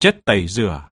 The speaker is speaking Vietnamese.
chất tẩy rửa.